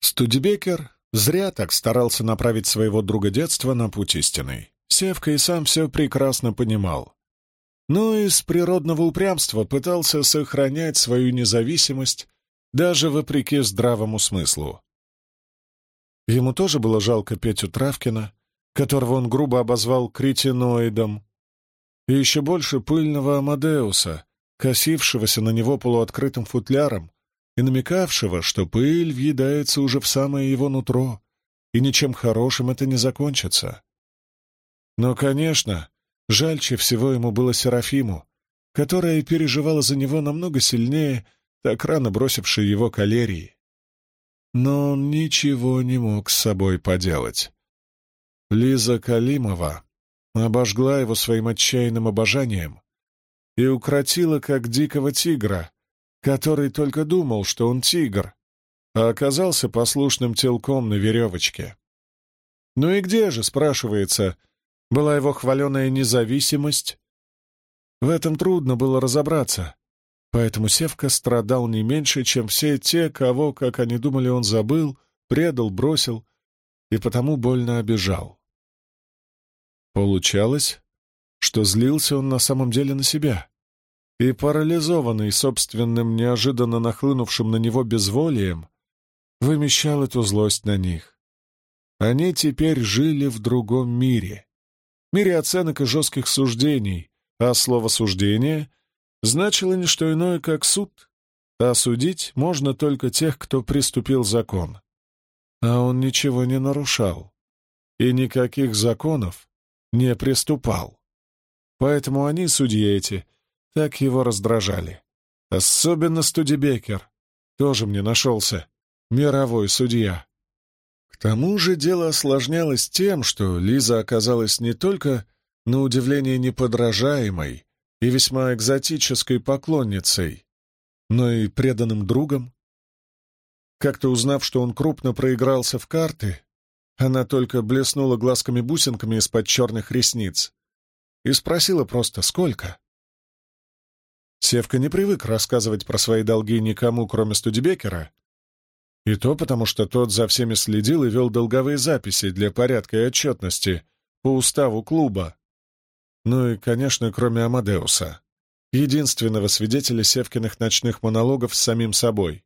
Студебекер зря так старался направить своего друга детства на путь истинный. Севка и сам все прекрасно понимал. Но из природного упрямства пытался сохранять свою независимость даже вопреки здравому смыслу. Ему тоже было жалко Петю Травкина, которого он грубо обозвал кретиноидом, и еще больше пыльного Амадеуса, косившегося на него полуоткрытым футляром и намекавшего, что пыль въедается уже в самое его нутро, и ничем хорошим это не закончится. Но, конечно, Жальче всего ему было Серафиму, которая переживала за него намного сильнее, так рано бросившей его калерии. Но он ничего не мог с собой поделать. Лиза Калимова обожгла его своим отчаянным обожанием и укротила, как дикого тигра, который только думал, что он тигр, а оказался послушным телком на веревочке. Ну и где же, спрашивается, — была его хваленая независимость. В этом трудно было разобраться, поэтому Севка страдал не меньше, чем все те, кого, как они думали, он забыл, предал, бросил и потому больно обижал. Получалось, что злился он на самом деле на себя, и, парализованный собственным неожиданно нахлынувшим на него безволием, вымещал эту злость на них. Они теперь жили в другом мире — мире оценок и жестких суждений, а слово «суждение» значило не что иное, как суд, а судить можно только тех, кто приступил закон. А он ничего не нарушал и никаких законов не приступал. Поэтому они, судьи эти, так его раздражали. Особенно Студебекер, тоже мне нашелся, мировой судья тому же дело осложнялось тем, что Лиза оказалась не только, на удивление, неподражаемой и весьма экзотической поклонницей, но и преданным другом. Как-то узнав, что он крупно проигрался в карты, она только блеснула глазками-бусинками из-под черных ресниц и спросила просто «Сколько?». Севка не привык рассказывать про свои долги никому, кроме Студебекера, и то потому, что тот за всеми следил и вел долговые записи для порядка и отчетности по уставу клуба. Ну и, конечно, кроме Амадеуса, единственного свидетеля Севкиных ночных монологов с самим собой.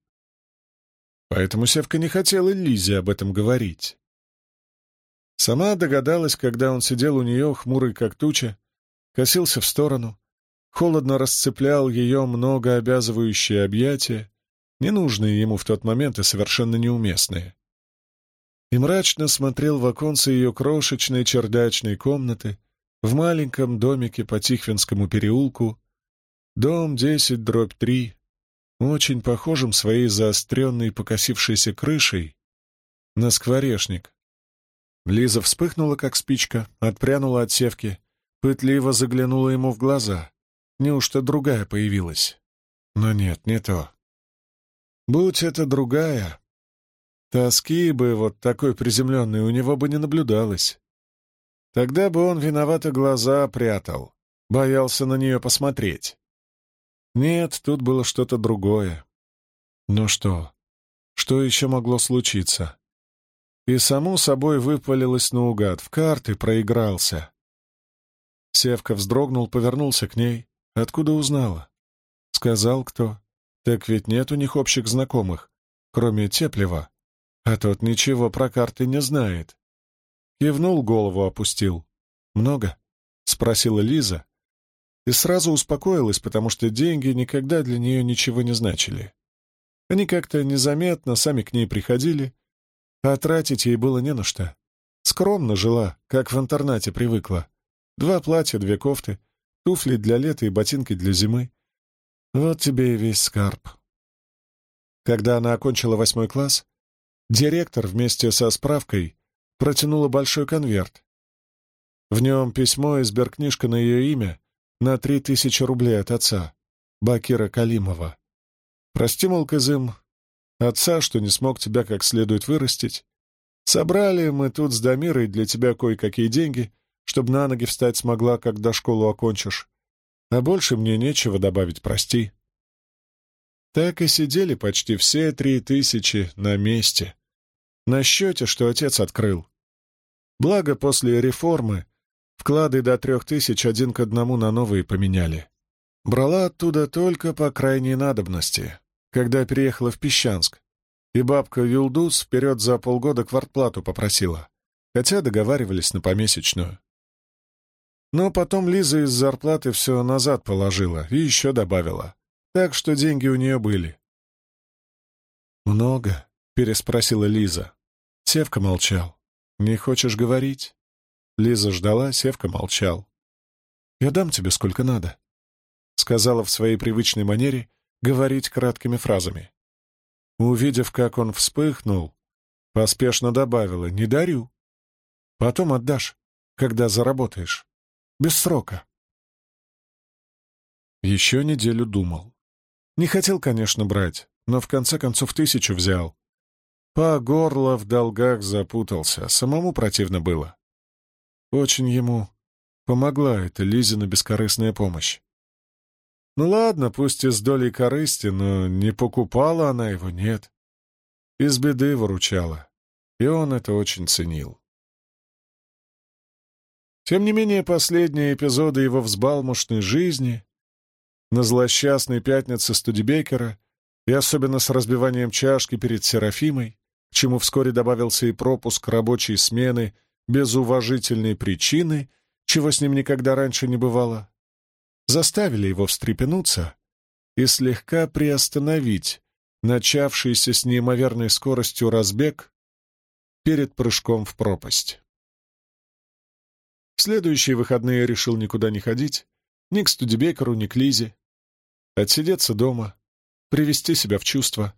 Поэтому Севка не хотела Лизе об этом говорить. Сама догадалась, когда он сидел у нее, хмурый как туча, косился в сторону, холодно расцеплял ее многообязывающие объятия, ненужные ему в тот момент и совершенно неуместные. И мрачно смотрел в оконце ее крошечной чердачной комнаты в маленьком домике по Тихвинскому переулку, дом 10 дробь 3, очень похожим своей заостренной покосившейся крышей на скворечник. Лиза вспыхнула, как спичка, отпрянула от севки, пытливо заглянула ему в глаза. Неужто другая появилась? Но нет, не то. Будь это другая, тоски бы вот такой приземленной у него бы не наблюдалось. Тогда бы он виновато глаза прятал, боялся на нее посмотреть. Нет, тут было что-то другое. Ну что? Что еще могло случиться? И само собой выпалилось наугад, в карты проигрался. Севка вздрогнул, повернулся к ней. Откуда узнала? Сказал кто? Так ведь нет у них общих знакомых, кроме Теплева. А тот ничего про карты не знает. Кивнул, голову опустил. «Много?» — спросила Лиза. И сразу успокоилась, потому что деньги никогда для нее ничего не значили. Они как-то незаметно сами к ней приходили, а тратить ей было не на что. Скромно жила, как в интернате привыкла. Два платья, две кофты, туфли для лета и ботинки для зимы. Вот тебе и весь скарб. Когда она окончила восьмой класс, директор вместе со справкой протянула большой конверт. В нем письмо и сберкнижка на ее имя на три тысячи рублей от отца, Бакира Калимова. Прости, мол, Кызым, отца, что не смог тебя как следует вырастить. Собрали мы тут с Дамирой для тебя кое-какие деньги, чтобы на ноги встать смогла, когда школу окончишь. А больше мне нечего добавить, прости. Так и сидели почти все три тысячи на месте, На счете, что отец открыл. Благо, после реформы вклады до трех тысяч один к одному на новые поменяли. Брала оттуда только по крайней надобности, когда переехала в Песчанск, и бабка Юлдус вперед за полгода квартплату попросила, хотя договаривались на помесячную. Но потом Лиза из зарплаты все назад положила и еще добавила, так что деньги у нее были. «Много?» — переспросила Лиза. Севка молчал. «Не хочешь говорить?» Лиза ждала, Севка молчал. «Я дам тебе сколько надо», — сказала в своей привычной манере говорить краткими фразами. Увидев, как он вспыхнул, поспешно добавила «Не дарю. Потом отдашь, когда заработаешь. Без срока». Еще неделю думал. Не хотел, конечно, брать, но в конце концов тысячу взял. По горло в долгах запутался, самому противно было. Очень ему помогла эта Лизина бескорыстная помощь. Ну ладно, пусть и с долей корысти, но не покупала она его, нет. Из беды выручала, и он это очень ценил. Тем не менее, последние эпизоды его взбалмошной жизни на злосчастной пятнице Студебекера и особенно с разбиванием чашки перед Серафимой, к чему вскоре добавился и пропуск рабочей смены без уважительной причины, чего с ним никогда раньше не бывало, заставили его встрепенуться и слегка приостановить начавшийся с неимоверной скоростью разбег перед прыжком в пропасть. В следующие выходные решил никуда не ходить, ни к Студебекеру, ни к Лизе, отсидеться дома, привести себя в чувство,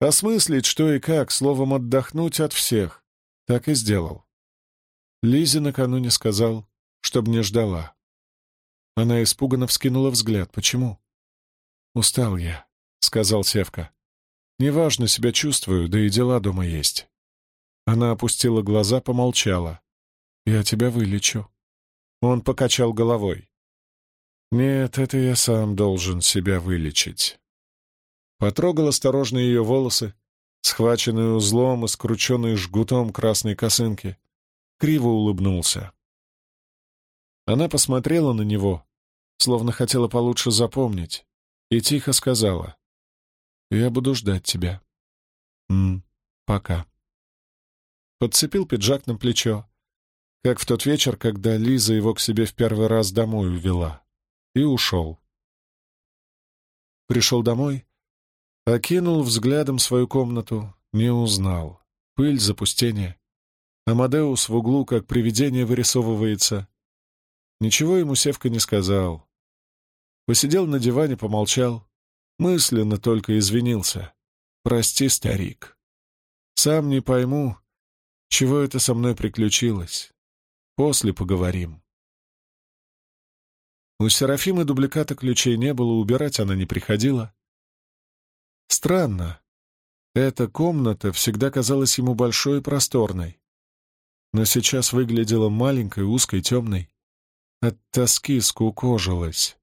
осмыслить, что и как, словом, отдохнуть от всех. Так и сделал. Лизе накануне сказал, чтоб не ждала. Она испуганно вскинула взгляд. «Почему?» «Устал я», — сказал Севка. «Неважно себя чувствую, да и дела дома есть». Она опустила глаза, помолчала. «Я тебя вылечу». Он покачал головой. «Нет, это я сам должен себя вылечить». Потрогал осторожно ее волосы, схваченные узлом и скрученные жгутом красной косынки. Криво улыбнулся. Она посмотрела на него, словно хотела получше запомнить, и тихо сказала. «Я буду ждать тебя». «М, пока». Подцепил пиджак на плечо, как в тот вечер, когда Лиза его к себе в первый раз домой увела, и ушел. Пришел домой Окинул взглядом свою комнату, не узнал. Пыль, запустение. Амадеус в углу, как привидение, вырисовывается. Ничего ему Севка не сказал. Посидел на диване, помолчал. Мысленно только извинился. «Прости, старик. Сам не пойму, чего это со мной приключилось. После поговорим». У Серафимы дубликата ключей не было, убирать она не приходила. Странно. Эта комната всегда казалась ему большой и просторной, но сейчас выглядела маленькой, узкой, темной. От тоски скукожилась.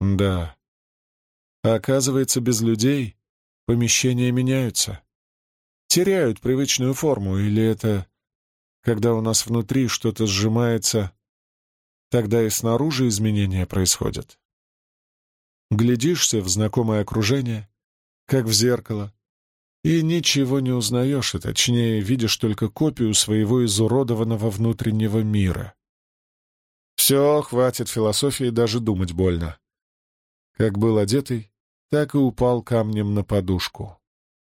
Да. А оказывается, без людей помещения меняются. Теряют привычную форму, или это, когда у нас внутри что-то сжимается, тогда и снаружи изменения происходят. Глядишься в знакомое окружение, как в зеркало, и ничего не узнаешь, и точнее видишь только копию своего изуродованного внутреннего мира. Все, хватит философии, даже думать больно. Как был одетый, так и упал камнем на подушку.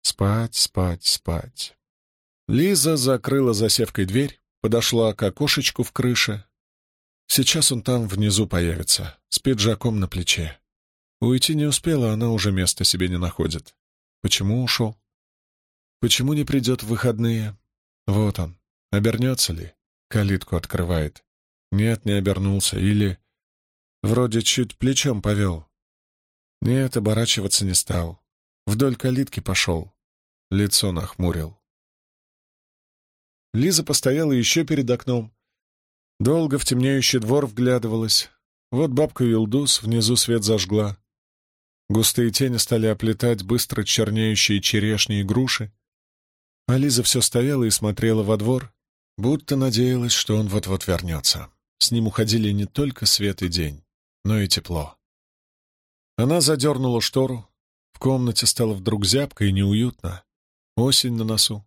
Спать, спать, спать. Лиза закрыла засевкой дверь, подошла к окошечку в крыше. Сейчас он там внизу появится, с пиджаком на плече. Уйти не успела, она уже места себе не находит. Почему ушел? Почему не придет в выходные? Вот он. Обернется ли? Калитку открывает. Нет, не обернулся. Или... Вроде чуть плечом повел. Нет, оборачиваться не стал. Вдоль калитки пошел. Лицо нахмурил. Лиза постояла еще перед окном. Долго в темнеющий двор вглядывалась. Вот бабка Юлдус внизу свет зажгла. Густые тени стали оплетать быстро чернеющие черешни и груши. А Лиза все стояла и смотрела во двор, будто надеялась, что он вот-вот вернется. С ним уходили не только свет и день, но и тепло. Она задернула штору. В комнате стало вдруг зябко и неуютно. Осень на носу.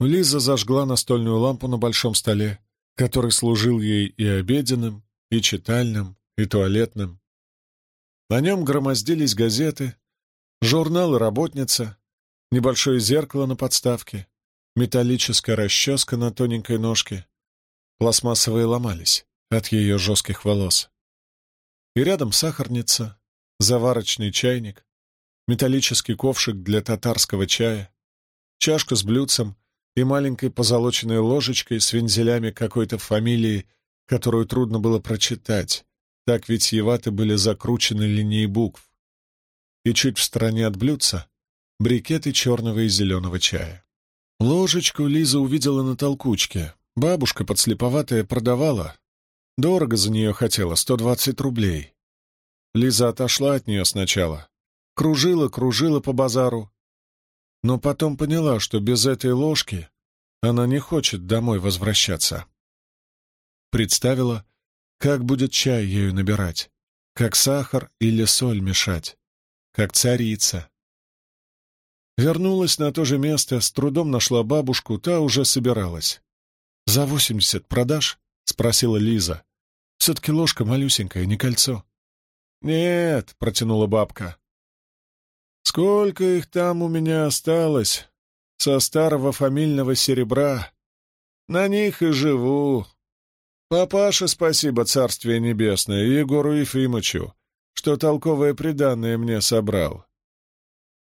Лиза зажгла настольную лампу на большом столе, который служил ей и обеденным, и читальным, и туалетным. На нем громоздились газеты, журналы «Работница», небольшое зеркало на подставке, металлическая расческа на тоненькой ножке. Пластмассовые ломались от ее жестких волос. И рядом сахарница, заварочный чайник, металлический ковшик для татарского чая, чашка с блюдцем и маленькой позолоченной ложечкой с вензелями какой-то фамилии, которую трудно было прочитать, так ведь витьеваты были закручены линией букв. И чуть в стороне от блюдца — брикеты черного и зеленого чая. Ложечку Лиза увидела на толкучке. Бабушка подслеповатая продавала. Дорого за нее хотела, 120 рублей. Лиза отошла от нее сначала. Кружила, кружила по базару. Но потом поняла, что без этой ложки она не хочет домой возвращаться. Представила, как будет чай ею набирать, как сахар или соль мешать, как царица. Вернулась на то же место, с трудом нашла бабушку, та уже собиралась. «За восемьдесят продашь?» — спросила Лиза. «Все-таки ложка малюсенькая, не кольцо». «Нет», — протянула бабка. «Сколько их там у меня осталось со старого фамильного серебра? На них и живу. Папаша, спасибо, царствие небесное, Егору Ефимовичу, что толковое приданное мне собрал.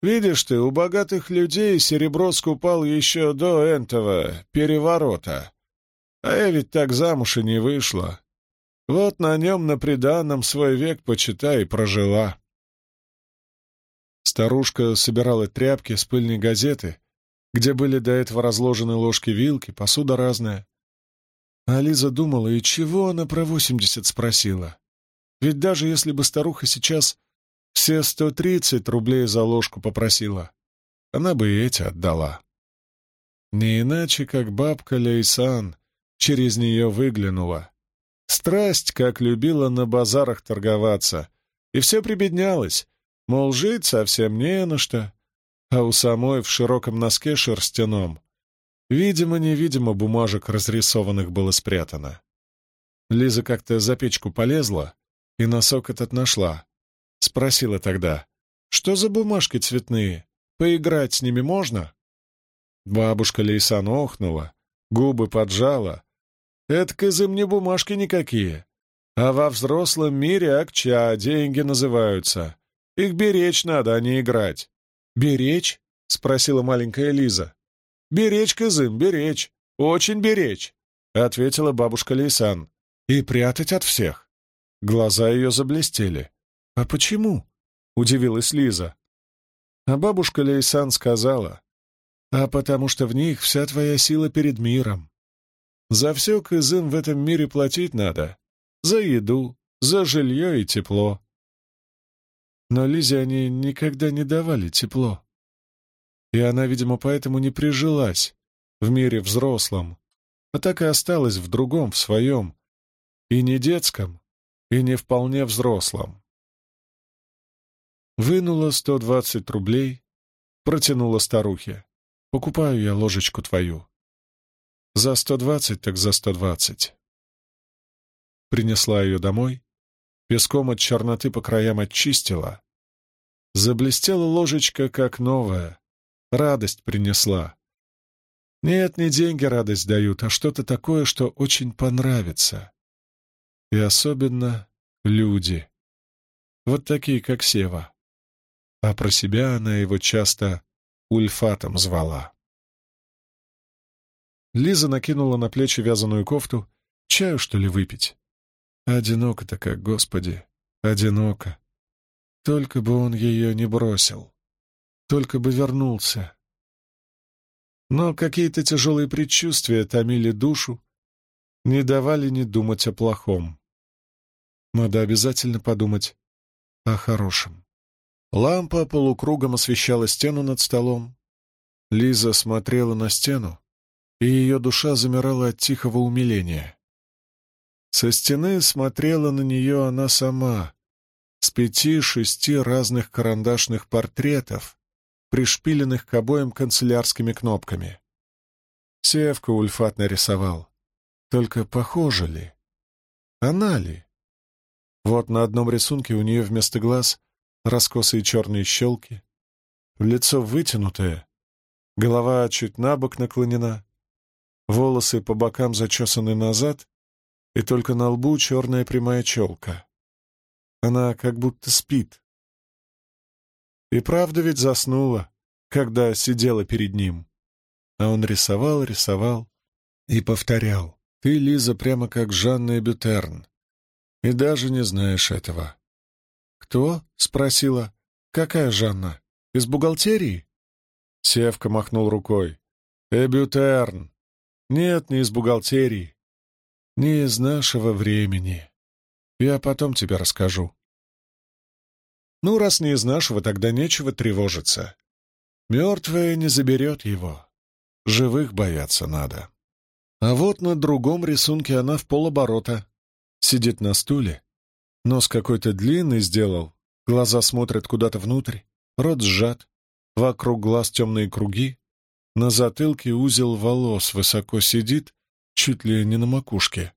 Видишь ты, у богатых людей серебро скупал еще до этого переворота. А я ведь так замуж и не вышла. Вот на нем на приданном свой век, почитай, прожила. Старушка собирала тряпки с пыльной газеты, где были до этого разложены ложки-вилки, посуда разная. А Лиза думала, и чего она про восемьдесят спросила? Ведь даже если бы старуха сейчас все сто тридцать рублей за ложку попросила, она бы и эти отдала. Не иначе, как бабка Лейсан через нее выглянула. Страсть, как любила на базарах торговаться, и все прибеднялось, мол, жить совсем не на что, а у самой в широком носке шерстяном, видимо-невидимо бумажек разрисованных было спрятано. Лиза как-то за печку полезла и носок этот нашла. Спросила тогда, что за бумажки цветные, поиграть с ними можно? Бабушка Лейсан охнула, губы поджала, это кызы мне бумажки никакие. А во взрослом мире акча деньги называются. Их беречь надо, а не играть. «Беречь?» — спросила маленькая Лиза. «Беречь, кызым, беречь. Очень беречь», — ответила бабушка Лейсан. «И прятать от всех». Глаза ее заблестели. «А почему?» — удивилась Лиза. А бабушка Лейсан сказала, «А потому что в них вся твоя сила перед миром. За все кызым в этом мире платить надо. За еду, за жилье и тепло. Но Лизе они никогда не давали тепло. И она, видимо, поэтому не прижилась в мире взрослом, а так и осталась в другом, в своем, и не детском, и не вполне взрослом. Вынула сто двадцать рублей, протянула старухе. «Покупаю я ложечку твою. За сто двадцать так за сто двадцать. Принесла ее домой, песком от черноты по краям очистила. Заблестела ложечка, как новая. Радость принесла. Нет, не деньги радость дают, а что-то такое, что очень понравится. И особенно люди. Вот такие, как Сева. А про себя она его часто ульфатом звала. Лиза накинула на плечи вязаную кофту. Чаю, что ли, выпить? Одиноко-то как, господи, одиноко. Только бы он ее не бросил. Только бы вернулся. Но какие-то тяжелые предчувствия томили душу, не давали ни думать о плохом. Надо обязательно подумать о хорошем. Лампа полукругом освещала стену над столом. Лиза смотрела на стену, и ее душа замирала от тихого умиления. Со стены смотрела на нее она сама, с пяти-шести разных карандашных портретов, пришпиленных к обоим канцелярскими кнопками. Севка Ульфат нарисовал. Только похоже ли? Она ли? Вот на одном рисунке у нее вместо глаз раскосые черные щелки, лицо вытянутое, голова чуть на бок наклонена, волосы по бокам зачесаны назад, и только на лбу черная прямая челка. Она как будто спит. И правда ведь заснула, когда сидела перед ним. А он рисовал, рисовал и повторял. «Ты, Лиза, прямо как Жанна Бютерн. И даже не знаешь этого». «Кто?» — спросила. «Какая Жанна? Из бухгалтерии?» Севка махнул рукой. «Эбютерн. Нет, не из бухгалтерии. Не из нашего времени. Я потом тебе расскажу. Ну, раз не из нашего, тогда нечего тревожиться. Мертвое не заберет его. Живых бояться надо. А вот на другом рисунке она в полоборота. Сидит на стуле. Нос какой-то длинный сделал. Глаза смотрят куда-то внутрь. Рот сжат. Вокруг глаз темные круги. На затылке узел волос высоко сидит, чуть ли не на макушке.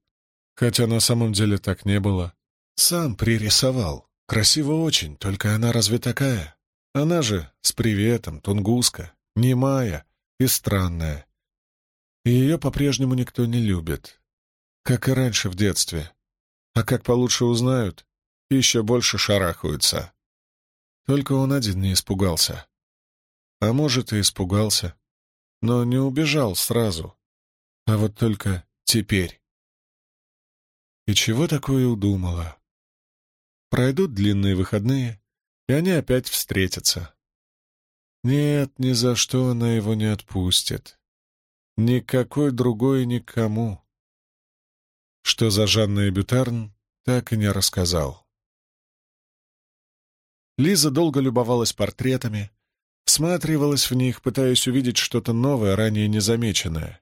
Хотя на самом деле так не было. Сам пририсовал. Красиво очень, только она разве такая? Она же с приветом, тунгуска, немая и странная. Ее по-прежнему никто не любит. Как и раньше в детстве. А как получше узнают, еще больше шарахаются. Только он один не испугался. А может, и испугался но не убежал сразу. А вот только теперь. И чего такое удумала? Пройдут длинные выходные, и они опять встретятся. Нет, ни за что она его не отпустит. Никакой другой никому. Что за Жанна и Бютерн, так и не рассказал. Лиза долго любовалась портретами, Всматривалась в них, пытаясь увидеть что-то новое, ранее незамеченное.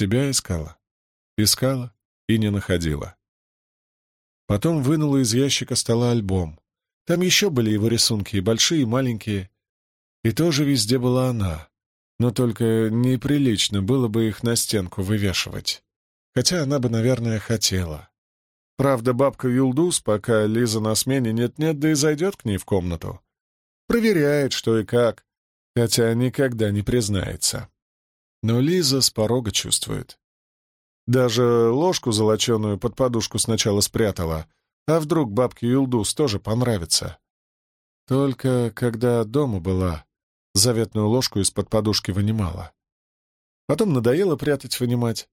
Себя искала. Искала и не находила. Потом вынула из ящика стола альбом. Там еще были его рисунки, и большие, и маленькие. И тоже везде была она. Но только неприлично было бы их на стенку вывешивать. Хотя она бы, наверное, хотела. Правда, бабка Юлдус, пока Лиза на смене, нет-нет, да и зайдет к ней в комнату. Проверяет, что и как, хотя никогда не признается. Но Лиза с порога чувствует. Даже ложку золоченую под подушку сначала спрятала, а вдруг бабке Юлдус тоже понравится. Только когда дома была, заветную ложку из-под подушки вынимала. Потом надоело прятать-вынимать.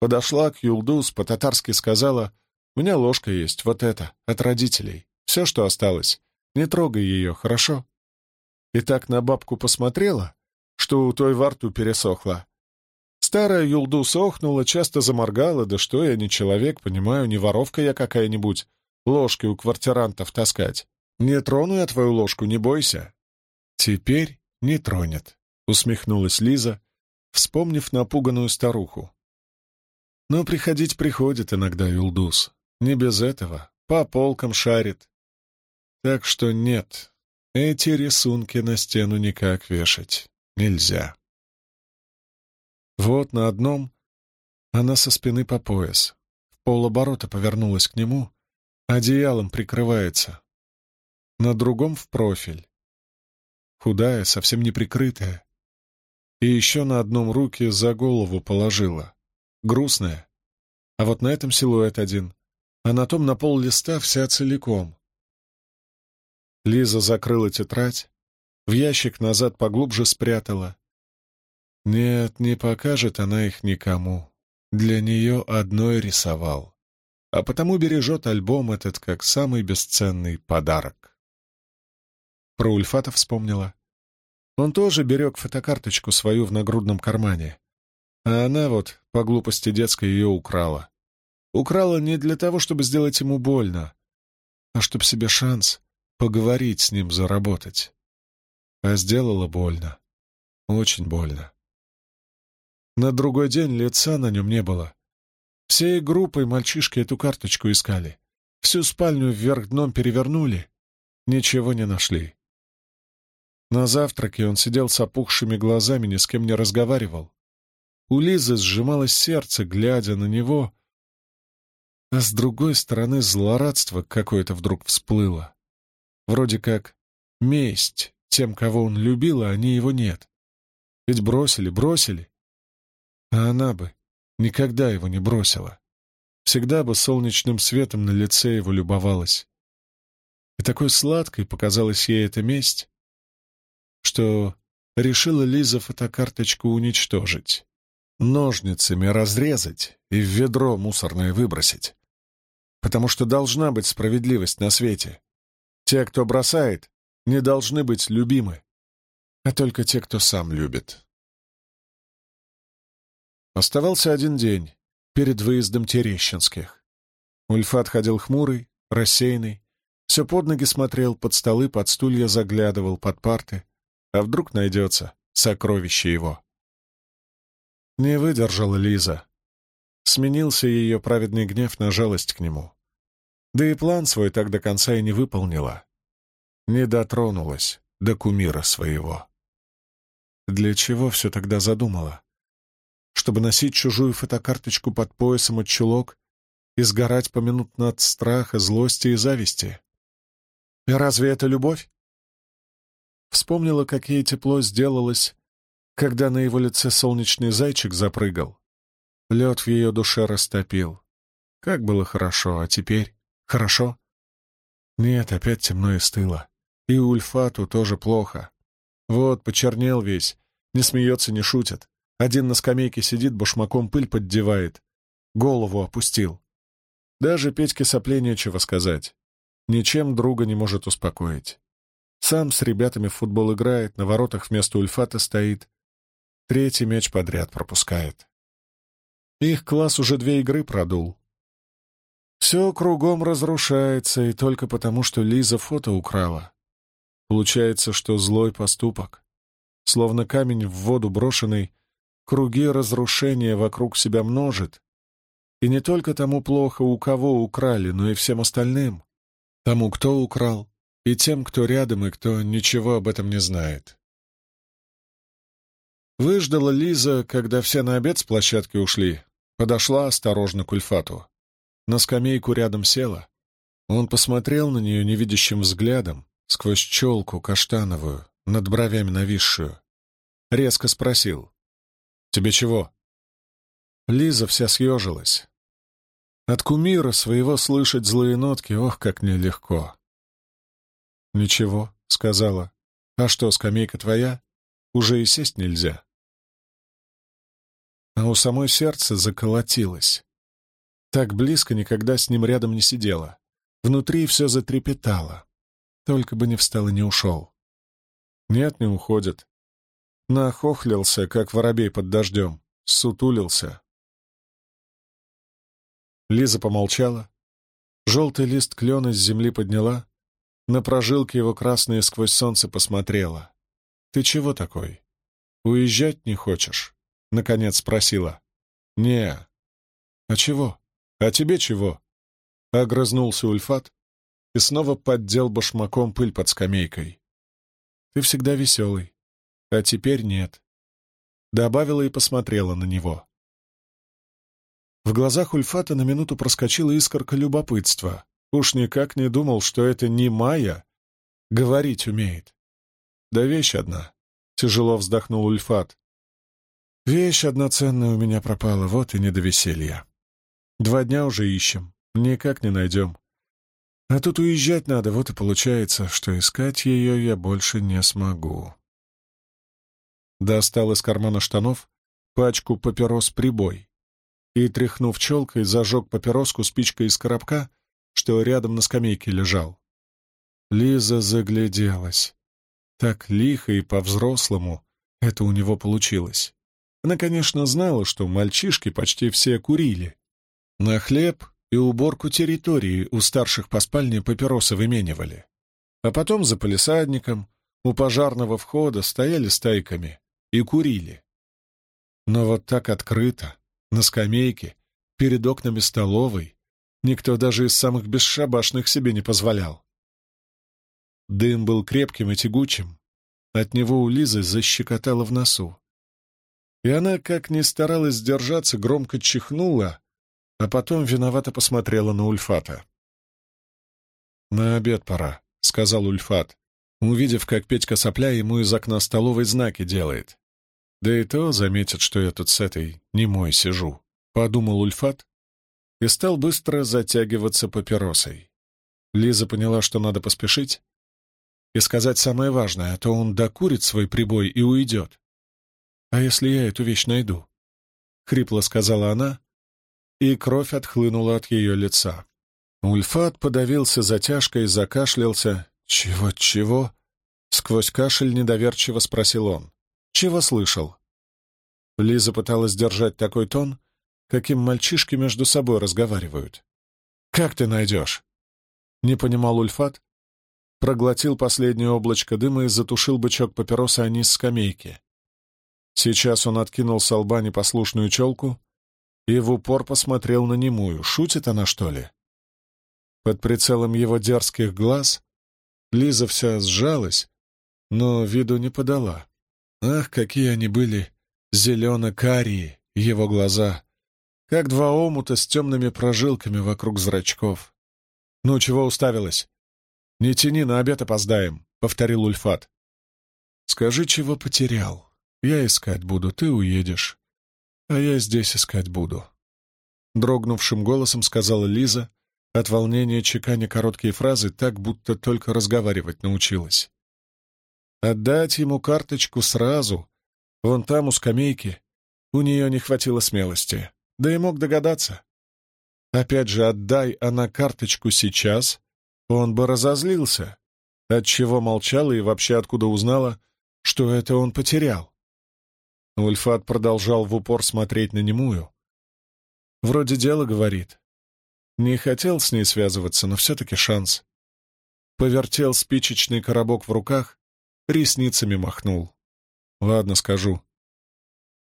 Подошла к Юлдус, по-татарски сказала, «У меня ложка есть, вот эта, от родителей. Все, что осталось. Не трогай ее, хорошо?» и так на бабку посмотрела, что у той во рту пересохло. Старая Юлду сохнула, часто заморгала, да что я не человек, понимаю, не воровка я какая-нибудь, ложки у квартирантов таскать. Не трону я твою ложку, не бойся. Теперь не тронет, усмехнулась Лиза, вспомнив напуганную старуху. Но приходить приходит иногда Юлдус. Не без этого. По полкам шарит. Так что нет, эти рисунки на стену никак вешать нельзя. Вот на одном она со спины по пояс, в полоборота повернулась к нему, одеялом прикрывается. На другом в профиль. Худая, совсем не прикрытая. И еще на одном руки за голову положила. Грустная. А вот на этом силуэт один, а на том на пол листа вся целиком. Лиза закрыла тетрадь, в ящик назад поглубже спрятала. Нет, не покажет она их никому. Для нее одной рисовал. А потому бережет альбом этот как самый бесценный подарок. Про Ульфата вспомнила. Он тоже берег фотокарточку свою в нагрудном кармане. А она вот, по глупости детской, ее украла. Украла не для того, чтобы сделать ему больно, а чтобы себе шанс поговорить с ним заработать. А сделала больно. Очень больно. На другой день лица на нем не было. Всей группой мальчишки эту карточку искали. Всю спальню вверх дном перевернули. Ничего не нашли. На завтраке он сидел с опухшими глазами, ни с кем не разговаривал. У Лизы сжималось сердце, глядя на него, а с другой стороны злорадство какое-то вдруг всплыло. Вроде как месть тем, кого он любил, а они его нет. Ведь бросили, бросили. А она бы никогда его не бросила. Всегда бы солнечным светом на лице его любовалась. И такой сладкой показалась ей эта месть, что решила Лиза фотокарточку уничтожить, ножницами разрезать и в ведро мусорное выбросить. Потому что должна быть справедливость на свете. Те, кто бросает, не должны быть любимы, а только те, кто сам любит. Оставался один день перед выездом Терещинских. Ульфат ходил хмурый, рассеянный, все под ноги смотрел, под столы, под стулья заглядывал, под парты. А вдруг найдется сокровище его? Не выдержала Лиза. Сменился ее праведный гнев на жалость к нему. Да и план свой так до конца и не выполнила. Не дотронулась до кумира своего. Для чего все тогда задумала? Чтобы носить чужую фотокарточку под поясом от чулок и сгорать поминутно от страха, злости и зависти? И разве это любовь? Вспомнила, как ей тепло сделалось, когда на его лице солнечный зайчик запрыгал. Лед в ее душе растопил. Как было хорошо, а теперь хорошо? Нет, опять темно и стыло. И Ульфату тоже плохо. Вот, почернел весь, не смеется, не шутит. Один на скамейке сидит, башмаком пыль поддевает. Голову опустил. Даже Петьке сопле нечего сказать. Ничем друга не может успокоить. Сам с ребятами в футбол играет, на воротах вместо Ульфата стоит. Третий мяч подряд пропускает. Их класс уже две игры продул. Все кругом разрушается, и только потому, что Лиза фото украла. Получается, что злой поступок. Словно камень в воду брошенный, круги разрушения вокруг себя множит. И не только тому плохо, у кого украли, но и всем остальным. Тому, кто украл, и тем, кто рядом и кто ничего об этом не знает. Выждала Лиза, когда все на обед с площадки ушли. Подошла осторожно к Ульфату. На скамейку рядом села. Он посмотрел на нее невидящим взглядом, сквозь челку каштановую, над бровями нависшую. Резко спросил. «Тебе чего?» Лиза вся съежилась. От кумира своего слышать злые нотки, ох, как нелегко. «Ничего», — сказала. «А что, скамейка твоя? Уже и сесть нельзя». А у самой сердце заколотилось. Так близко никогда с ним рядом не сидела. Внутри все затрепетало. Только бы не встал и не ушел. Нет, не уходит. Нахохлился, как воробей под дождем. Сутулился. Лиза помолчала. Желтый лист клена с земли подняла, на прожилки его красные сквозь солнце посмотрела. «Ты чего такой? Уезжать не хочешь?» — наконец спросила. «Не». «А чего? А тебе чего?» Огрызнулся Ульфат и снова поддел башмаком пыль под скамейкой. «Ты всегда веселый, а теперь нет». Добавила и посмотрела на него. В глазах Ульфата на минуту проскочила искорка любопытства. Уж никак не думал, что это не Майя. Говорить умеет. Да вещь одна. Тяжело вздохнул Ульфат. Вещь одна ценная у меня пропала, вот и не до веселья. Два дня уже ищем, никак не найдем. А тут уезжать надо, вот и получается, что искать ее я больше не смогу. Достал из кармана штанов пачку папирос «Прибой» и, тряхнув челкой, зажег папироску спичкой из коробка — что рядом на скамейке лежал. Лиза загляделась. Так лихо и по-взрослому это у него получилось. Она, конечно, знала, что мальчишки почти все курили. На хлеб и уборку территории у старших по спальне папиросы выменивали. А потом за полисадником у пожарного входа стояли стайками и курили. Но вот так открыто, на скамейке, перед окнами столовой, никто даже из самых бесшабашных себе не позволял. Дым был крепким и тягучим, от него у Лизы защекотало в носу. И она, как ни старалась сдержаться, громко чихнула, а потом виновато посмотрела на Ульфата. «На обед пора», — сказал Ульфат, увидев, как Петька сопля ему из окна столовой знаки делает. «Да и то заметит, что я тут с этой немой сижу», — подумал Ульфат и стал быстро затягиваться папиросой. Лиза поняла, что надо поспешить и сказать самое важное, а то он докурит свой прибой и уйдет. «А если я эту вещь найду?» — хрипло сказала она, и кровь отхлынула от ее лица. Ульфат подавился затяжкой, закашлялся. «Чего-чего?» — сквозь кашель недоверчиво спросил он. «Чего слышал?» Лиза пыталась держать такой тон, каким мальчишки между собой разговаривают. «Как ты найдешь?» Не понимал Ульфат, проглотил последнее облачко дыма и затушил бычок папиросы о низ скамейки. Сейчас он откинул с лба непослушную челку и в упор посмотрел на немую. Шутит она, что ли? Под прицелом его дерзких глаз Лиза вся сжалась, но виду не подала. Ах, какие они были зелено-карие, его глаза, как два омута с темными прожилками вокруг зрачков. «Ну, чего уставилась?» «Не тяни, на обед опоздаем», — повторил Ульфат. «Скажи, чего потерял. Я искать буду, ты уедешь а я здесь искать буду», — дрогнувшим голосом сказала Лиза, от волнения чеканя короткие фразы так, будто только разговаривать научилась. Отдать ему карточку сразу, вон там у скамейки, у нее не хватило смелости, да и мог догадаться. Опять же, отдай она карточку сейчас, он бы разозлился, отчего молчала и вообще откуда узнала, что это он потерял. Ульфат продолжал в упор смотреть на немую. Вроде дело говорит. Не хотел с ней связываться, но все-таки шанс. Повертел спичечный коробок в руках, ресницами махнул. Ладно, скажу.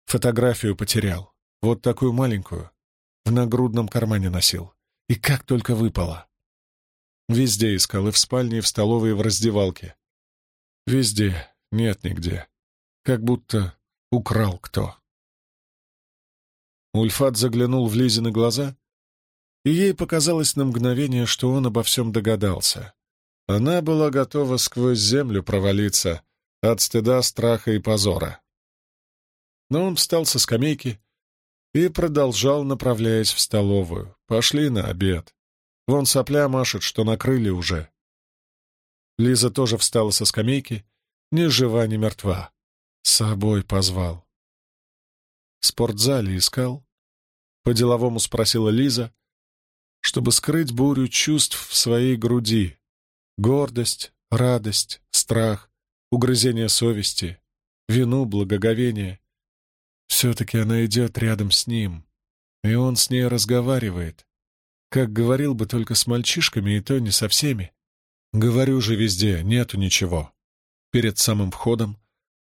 Фотографию потерял. Вот такую маленькую. В нагрудном кармане носил. И как только выпало. Везде искал, и в спальне, и в столовой, и в раздевалке. Везде. Нет нигде. Как будто украл кто. Ульфат заглянул в Лизины глаза, и ей показалось на мгновение, что он обо всем догадался. Она была готова сквозь землю провалиться от стыда, страха и позора. Но он встал со скамейки и продолжал, направляясь в столовую. Пошли на обед. Вон сопля машет, что накрыли уже. Лиза тоже встала со скамейки, ни жива, ни мертва. С собой позвал. В спортзале искал? По-деловому спросила Лиза, чтобы скрыть бурю чувств в своей груди. Гордость, радость, страх, угрызение совести, вину, благоговение. Все-таки она идет рядом с ним, и он с ней разговаривает. Как говорил бы только с мальчишками, и то не со всеми. Говорю же везде, нету ничего. Перед самым входом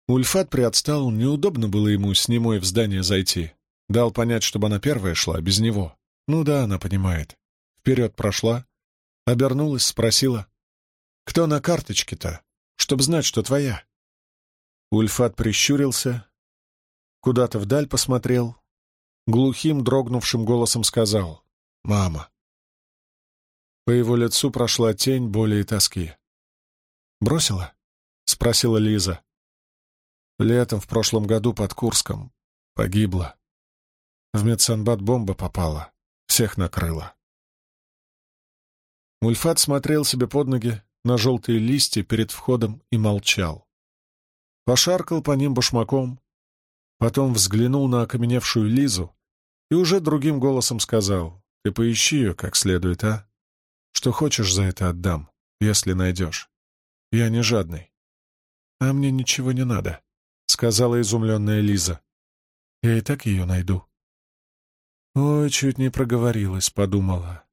Ульфат приотстал, неудобно было ему с немой в здание зайти. Дал понять, чтобы она первая шла, без него. Ну да, она понимает. Вперед прошла, обернулась, спросила. «Кто на карточке-то? Чтоб знать, что твоя». Ульфат прищурился, куда-то вдаль посмотрел, глухим, дрогнувшим голосом сказал «Мама». По его лицу прошла тень боли и тоски. «Бросила?» — спросила Лиза. Летом в прошлом году под Курском. Погибла. В медсанбат бомба попала. Всех накрыла. Мульфат смотрел себе под ноги на желтые листья перед входом и молчал. Пошаркал по ним башмаком, потом взглянул на окаменевшую Лизу и уже другим голосом сказал, «Ты поищи ее как следует, а? Что хочешь, за это отдам, если найдешь. Я не жадный. А мне ничего не надо сказала изумленная Лиза. «Я и так ее найду». «Ой, чуть не проговорилась», — подумала.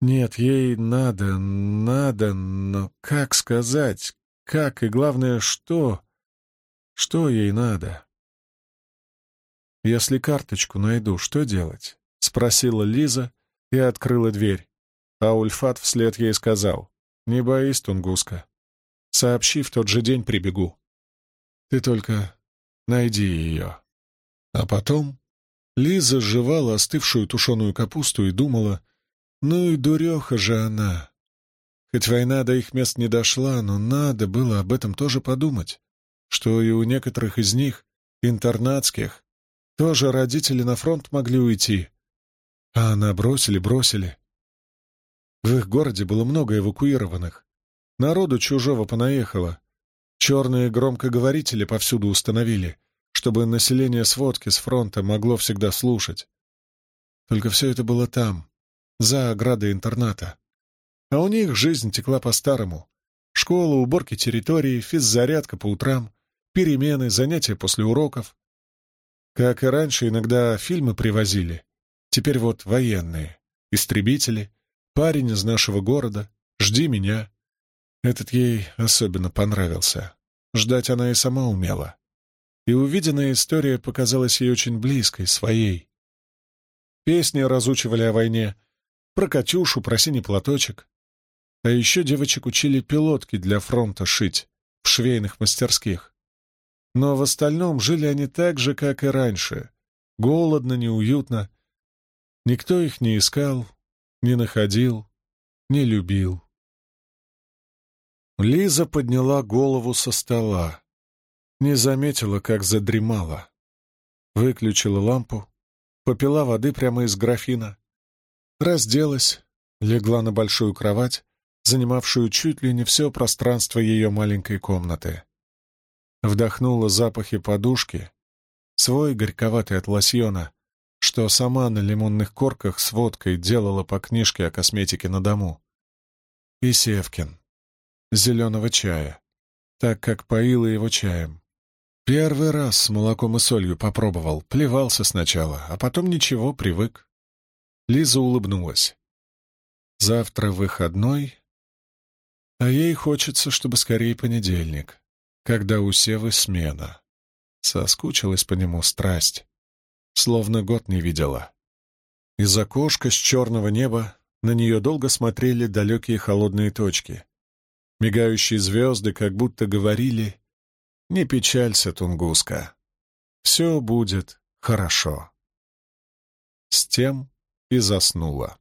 «Нет, ей надо, надо, но как сказать, как и, главное, что? Что ей надо? «Если карточку найду, что делать?» — спросила Лиза и открыла дверь. А Ульфат вслед ей сказал, «Не боись, Тунгуска. Сообщи, в тот же день прибегу. Ты только найди ее». А потом Лиза жевала остывшую тушеную капусту и думала, «Ну и дуреха же она. Хоть война до их мест не дошла, но надо было об этом тоже подумать, что и у некоторых из них, интернатских, тоже родители на фронт могли уйти. А она бросили, бросили. В их городе было много эвакуированных. Народу чужого понаехало. Черные громкоговорители повсюду установили, чтобы население сводки с фронта могло всегда слушать. Только все это было там, за оградой интерната. А у них жизнь текла по-старому. Школа, уборки территории, физзарядка по утрам, перемены, занятия после уроков. Как и раньше, иногда фильмы привозили. Теперь вот военные, истребители, парень из нашего города, жди меня. Этот ей особенно понравился. Ждать она и сама умела. И увиденная история показалась ей очень близкой, своей. Песни разучивали о войне, про Катюшу, про синий платочек. А еще девочек учили пилотки для фронта шить в швейных мастерских. Но в остальном жили они так же, как и раньше. Голодно, неуютно. Никто их не искал, не находил, не любил. Лиза подняла голову со стола. Не заметила, как задремала. Выключила лампу, попила воды прямо из графина, разделась, легла на большую кровать, занимавшую чуть ли не все пространство ее маленькой комнаты вдохнула запахи подушки, свой горьковатый от лосьона, что сама на лимонных корках с водкой делала по книжке о косметике на дому. И Севкин. Зеленого чая, так как поила его чаем. Первый раз с молоком и солью попробовал, плевался сначала, а потом ничего, привык. Лиза улыбнулась. Завтра выходной, а ей хочется, чтобы скорее понедельник когда у Севы смена. Соскучилась по нему страсть, словно год не видела. Из окошка с черного неба на нее долго смотрели далекие холодные точки. Мигающие звезды как будто говорили «Не печалься, Тунгуска, все будет хорошо». С тем и заснула.